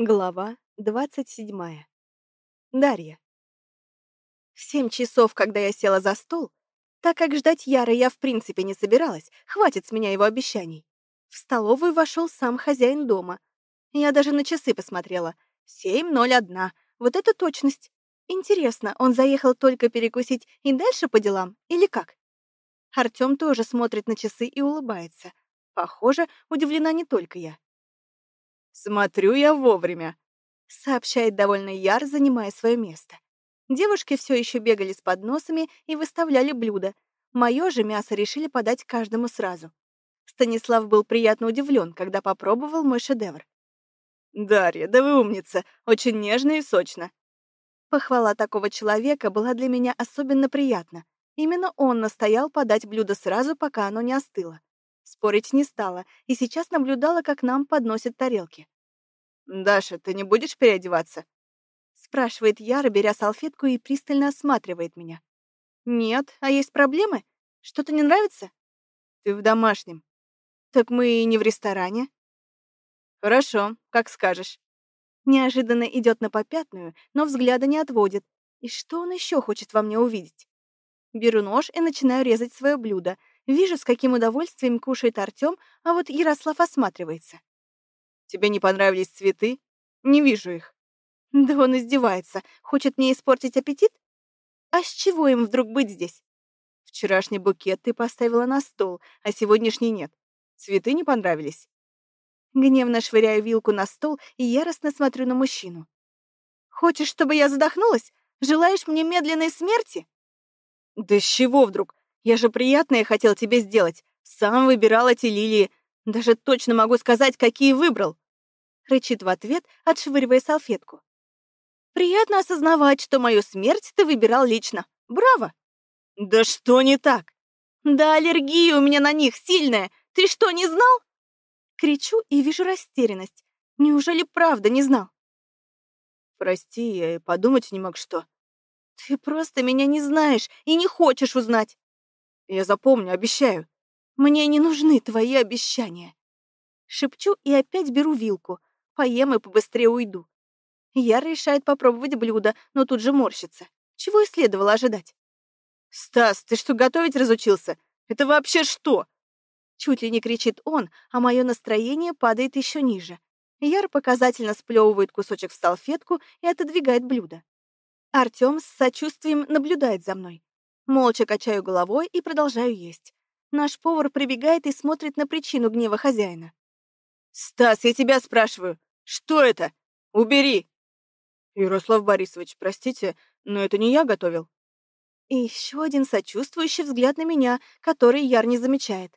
Глава двадцать седьмая. Дарья. В семь часов, когда я села за стол, так как ждать Яра я в принципе не собиралась, хватит с меня его обещаний. В столовую вошел сам хозяин дома. Я даже на часы посмотрела. Семь ноль одна. Вот это точность. Интересно, он заехал только перекусить и дальше по делам, или как? Артём тоже смотрит на часы и улыбается. Похоже, удивлена не только я. «Смотрю я вовремя», — сообщает довольно Яр, занимая свое место. Девушки все еще бегали с подносами и выставляли блюда. Мое же мясо решили подать каждому сразу. Станислав был приятно удивлен, когда попробовал мой шедевр. «Дарья, да вы умница, очень нежно и сочно». Похвала такого человека была для меня особенно приятна. Именно он настоял подать блюдо сразу, пока оно не остыло. Спорить не стала, и сейчас наблюдала, как нам подносят тарелки. «Даша, ты не будешь переодеваться?» Спрашивает Яра, беря салфетку и пристально осматривает меня. «Нет, а есть проблемы? Что-то не нравится?» «Ты в домашнем». «Так мы и не в ресторане». «Хорошо, как скажешь». Неожиданно идет на попятную, но взгляда не отводит. И что он еще хочет во мне увидеть? Беру нож и начинаю резать свое блюдо, Вижу, с каким удовольствием кушает Артём, а вот Ярослав осматривается. «Тебе не понравились цветы? Не вижу их». Да он издевается. Хочет мне испортить аппетит? А с чего им вдруг быть здесь? Вчерашний букет ты поставила на стол, а сегодняшний нет. Цветы не понравились? Гневно швыряю вилку на стол и яростно смотрю на мужчину. Хочешь, чтобы я задохнулась? Желаешь мне медленной смерти? Да с чего вдруг? Я же приятное хотел тебе сделать. Сам выбирал эти лилии. Даже точно могу сказать, какие выбрал. Рычит в ответ, отшвыривая салфетку. Приятно осознавать, что мою смерть ты выбирал лично. Браво! Да что не так? Да аллергия у меня на них сильная. Ты что, не знал? Кричу и вижу растерянность. Неужели правда не знал? Прости, я и подумать не мог, что... Ты просто меня не знаешь и не хочешь узнать. Я запомню, обещаю. Мне не нужны твои обещания. Шепчу и опять беру вилку. Поем и побыстрее уйду. Яр решает попробовать блюдо, но тут же морщится. Чего и следовало ожидать. «Стас, ты что, готовить разучился? Это вообще что?» Чуть ли не кричит он, а мое настроение падает еще ниже. Яр показательно сплевывает кусочек в салфетку и отодвигает блюдо. Артем с сочувствием наблюдает за мной. Молча качаю головой и продолжаю есть. Наш повар прибегает и смотрит на причину гнева хозяина. «Стас, я тебя спрашиваю, что это? Убери!» «Ярослав Борисович, простите, но это не я готовил». И еще один сочувствующий взгляд на меня, который Яр не замечает.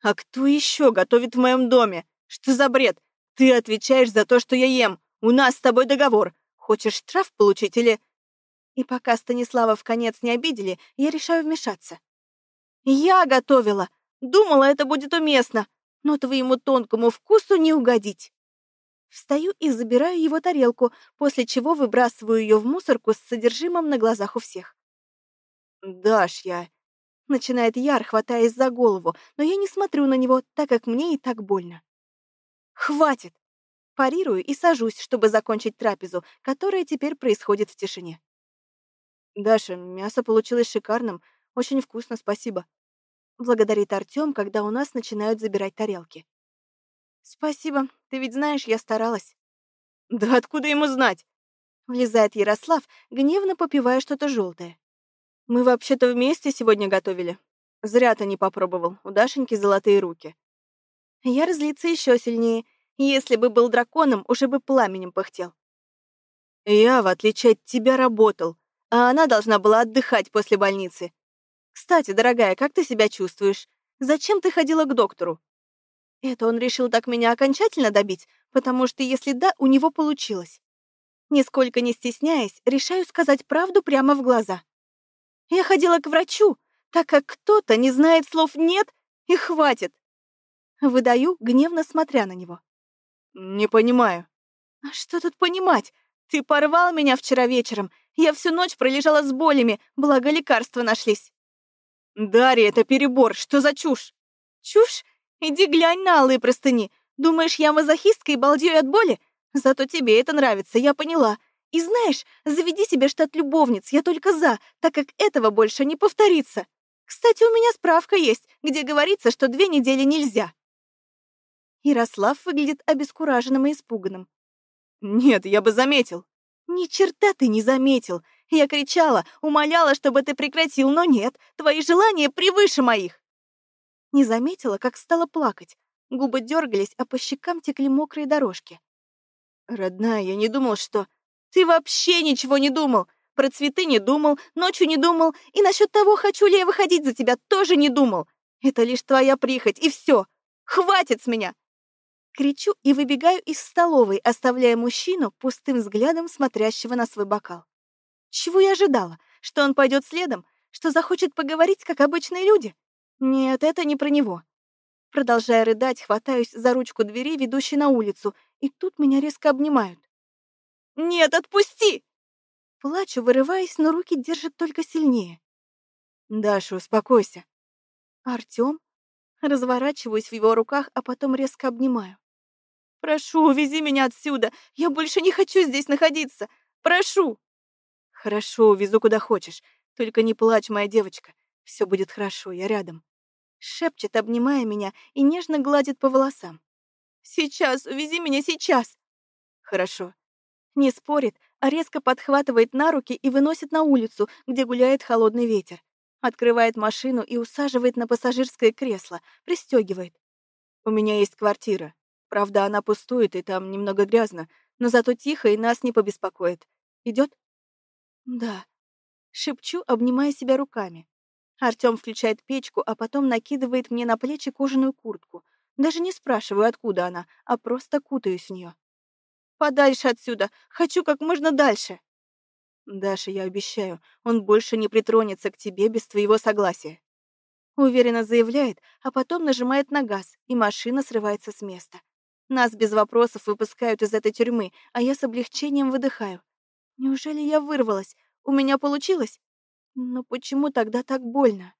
«А кто еще готовит в моем доме? Что за бред? Ты отвечаешь за то, что я ем. У нас с тобой договор. Хочешь штраф получить или...» И пока Станислава в конец не обидели, я решаю вмешаться. «Я готовила! Думала, это будет уместно, но твоему тонкому вкусу не угодить!» Встаю и забираю его тарелку, после чего выбрасываю ее в мусорку с содержимым на глазах у всех. «Дашь, я...» Начинает Яр, хватаясь за голову, но я не смотрю на него, так как мне и так больно. «Хватит!» Парирую и сажусь, чтобы закончить трапезу, которая теперь происходит в тишине. «Даша, мясо получилось шикарным. Очень вкусно, спасибо». Благодарит Артём, когда у нас начинают забирать тарелки. «Спасибо. Ты ведь знаешь, я старалась». «Да откуда ему знать?» Влезает Ярослав, гневно попивая что-то желтое. «Мы вообще-то вместе сегодня готовили. Зря ты не попробовал. У Дашеньки золотые руки». Я разлиться еще сильнее. Если бы был драконом, уже бы пламенем пыхтел. «Я, в отличие от тебя, работал а она должна была отдыхать после больницы. Кстати, дорогая, как ты себя чувствуешь? Зачем ты ходила к доктору? Это он решил так меня окончательно добить, потому что если да, у него получилось. Нисколько не стесняясь, решаю сказать правду прямо в глаза. Я ходила к врачу, так как кто-то не знает слов «нет» и «хватит». Выдаю, гневно смотря на него. «Не понимаю». «А что тут понимать? Ты порвал меня вчера вечером я всю ночь пролежала с болями, благо лекарства нашлись. Дарья, это перебор, что за чушь? Чушь? Иди глянь на алые простыни. Думаешь, я мазохистка и балдею от боли? Зато тебе это нравится, я поняла. И знаешь, заведи себе штат любовниц, я только за, так как этого больше не повторится. Кстати, у меня справка есть, где говорится, что две недели нельзя. Ярослав выглядит обескураженным и испуганным. Нет, я бы заметил. Ни черта ты не заметил. Я кричала, умоляла, чтобы ты прекратил, но нет, твои желания превыше моих. Не заметила, как стала плакать. Губы дергались, а по щекам текли мокрые дорожки. Родная, я не думал, что... Ты вообще ничего не думал. Про цветы не думал, ночью не думал, и насчет того, хочу ли я выходить за тебя, тоже не думал. Это лишь твоя прихоть, и все. Хватит с меня! Кричу и выбегаю из столовой, оставляя мужчину пустым взглядом смотрящего на свой бокал. Чего я ожидала? Что он пойдет следом? Что захочет поговорить, как обычные люди? Нет, это не про него. Продолжая рыдать, хватаюсь за ручку двери, ведущей на улицу, и тут меня резко обнимают. «Нет, отпусти!» Плачу, вырываясь, но руки держат только сильнее. «Даша, успокойся». «Артём?» Разворачиваюсь в его руках, а потом резко обнимаю. «Прошу, увези меня отсюда! Я больше не хочу здесь находиться! Прошу!» «Хорошо, увезу куда хочешь. Только не плачь, моя девочка. Все будет хорошо, я рядом». Шепчет, обнимая меня, и нежно гладит по волосам. «Сейчас, увези меня сейчас!» «Хорошо». Не спорит, а резко подхватывает на руки и выносит на улицу, где гуляет холодный ветер. Открывает машину и усаживает на пассажирское кресло, пристегивает. «У меня есть квартира. Правда, она пустует, и там немного грязно, но зато тихо и нас не побеспокоит. Идет? Да. Шепчу, обнимая себя руками. Артём включает печку, а потом накидывает мне на плечи кожаную куртку. Даже не спрашиваю, откуда она, а просто кутаюсь в нее. Подальше отсюда. Хочу как можно дальше. Даша, я обещаю, он больше не притронется к тебе без твоего согласия. Уверенно заявляет, а потом нажимает на газ, и машина срывается с места. Нас без вопросов выпускают из этой тюрьмы, а я с облегчением выдыхаю. Неужели я вырвалась? У меня получилось? Но почему тогда так больно?